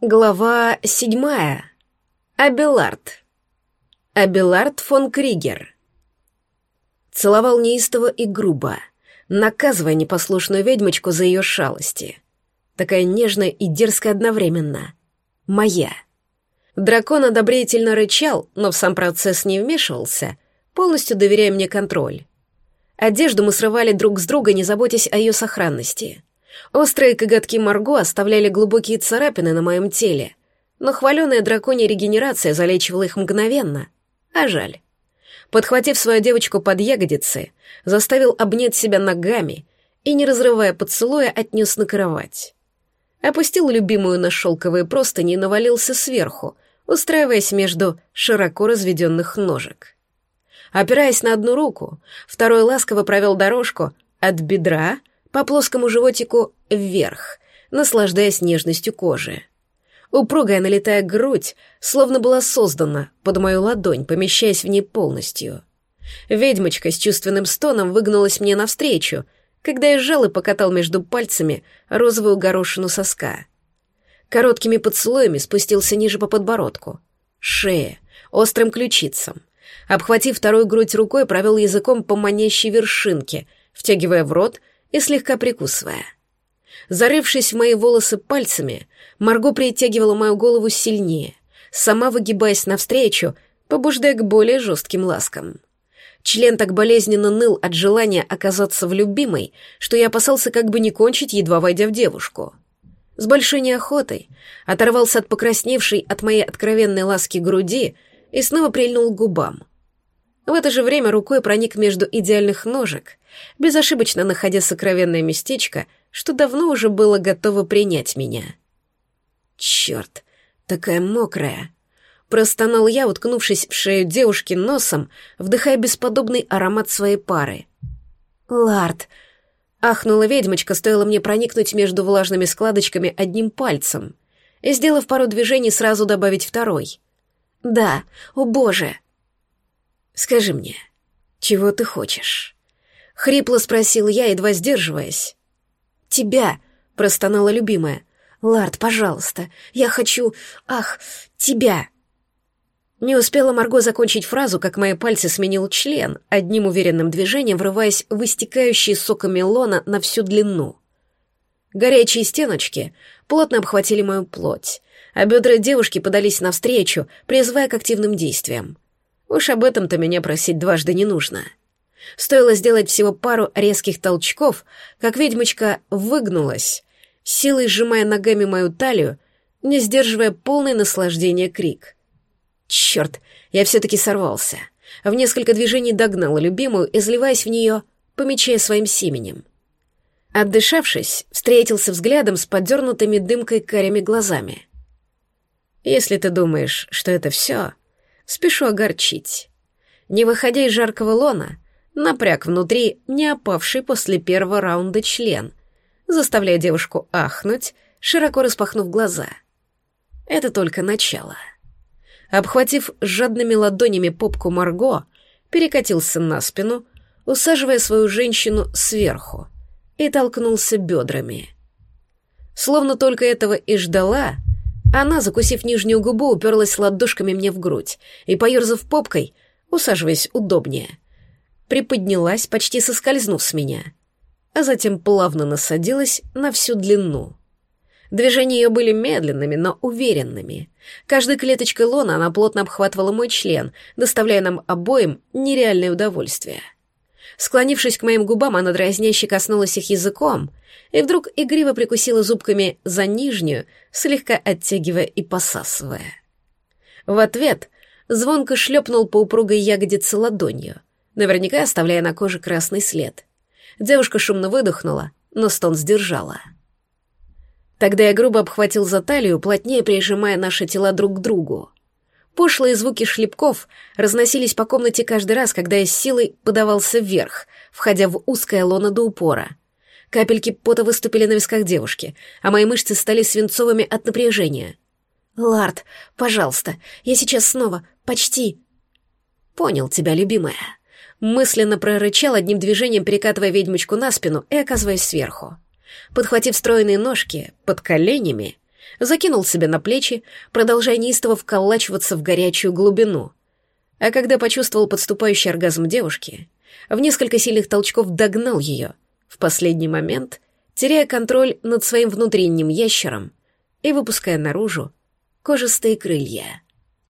Глава седьмая. Абелард. Абелард фон Кригер. Целовал неистово и грубо, наказывая непослушную ведьмочку за ее шалости. Такая нежная и дерзкая одновременно. Моя. Дракон одобрительно рычал, но в сам процесс не вмешивался, полностью доверяя мне контроль. Одежду мы срывали друг с друга, не заботясь о ее сохранности — Острые коготки Марго оставляли глубокие царапины на моем теле, но хваленая драконья регенерация залечивала их мгновенно. А жаль. Подхватив свою девочку под ягодицы, заставил обнять себя ногами и, не разрывая поцелуя, отнес на кровать. Опустил любимую на шелковые простыни и навалился сверху, устраиваясь между широко разведенных ножек. Опираясь на одну руку, второй ласково провел дорожку от бедра по плоскому животику вверх, наслаждаясь нежностью кожи. Упругая налетая грудь словно была создана под мою ладонь, помещаясь в ней полностью. Ведьмочка с чувственным стоном выгнулась мне навстречу, когда я сжал и покатал между пальцами розовую горошину соска. Короткими поцелуями спустился ниже по подбородку, шее, острым ключицам. Обхватив вторую грудь рукой, провел языком по манящей вершинке, втягивая в рот и слегка прикусывая. Зарывшись в мои волосы пальцами, Марго притягивала мою голову сильнее, сама выгибаясь навстречу, побуждая к более жестким ласкам. Член так болезненно ныл от желания оказаться в любимой, что я опасался как бы не кончить, едва войдя в девушку. С большой неохотой оторвался от покрасневшей от моей откровенной ласки груди и снова прильнул к губам. В это же время рукой проник между идеальных ножек, безошибочно находя сокровенное местечко, что давно уже было готово принять меня. Черт, такая мокрая. Простонал я, уткнувшись в шею девушки носом, вдыхая бесподобный аромат своей пары. «Лард!» — ахнула ведьмочка, стоило мне проникнуть между влажными складочками одним пальцем и, сделав пару движений, сразу добавить второй. «Да, о боже!» «Скажи мне, чего ты хочешь?» — хрипло спросил я, едва сдерживаясь. «Тебя!» — простонала любимая. «Лард, пожалуйста, я хочу... Ах, тебя!» Не успела Марго закончить фразу, как мои пальцы сменил член, одним уверенным движением врываясь в истекающие соками лона на всю длину. Горячие стеночки плотно обхватили мою плоть, а бедра девушки подались навстречу, призывая к активным действиям. Уж об этом-то меня просить дважды не нужно. Стоило сделать всего пару резких толчков, как ведьмочка выгнулась, силой сжимая ногами мою талию, не сдерживая полное наслаждение крик. Черт, я все-таки сорвался. В несколько движений догнал любимую, изливаясь в нее, помечая своим семенем. Отдышавшись, встретился взглядом с подернутыми дымкой карими глазами. «Если ты думаешь, что это все, спешу огорчить. Не выходя из жаркого лона, напряг внутри не опавший после первого раунда член, заставляя девушку ахнуть, широко распахнув глаза. Это только начало. Обхватив жадными ладонями попку Марго, перекатился на спину, усаживая свою женщину сверху, и толкнулся бедрами. Словно только этого и ждала — она, закусив нижнюю губу, уперлась ладошками мне в грудь и, поерзав попкой, усаживаясь удобнее, приподнялась, почти соскользнув с меня, а затем плавно насадилась на всю длину. Движения ее были медленными, но уверенными. Каждой клеточкой лона она плотно обхватывала мой член, доставляя нам обоим нереальное удовольствие. Склонившись к моим губам, она дразняще коснулась их языком и вдруг игриво прикусила зубками за нижнюю, слегка оттягивая и посасывая. В ответ звонко шлепнул по упругой ягодице ладонью, наверняка оставляя на коже красный след. Девушка шумно выдохнула, но стон сдержала. Тогда я грубо обхватил за талию, плотнее прижимая наши тела друг к другу. Пошлые звуки шлепков разносились по комнате каждый раз, когда я с силой подавался вверх, входя в узкое лоно до упора. Капельки пота выступили на висках девушки, а мои мышцы стали свинцовыми от напряжения. «Лард, пожалуйста, я сейчас снова, почти...» «Понял тебя, любимая». Мысленно прорычал одним движением, перекатывая ведьмочку на спину и оказываясь сверху. Подхватив стройные ножки под коленями, закинул себе на плечи, продолжая неистово вколачиваться в горячую глубину. А когда почувствовал подступающий оргазм девушки, в несколько сильных толчков догнал ее, в последний момент теряя контроль над своим внутренним ящером и выпуская наружу кожистые крылья.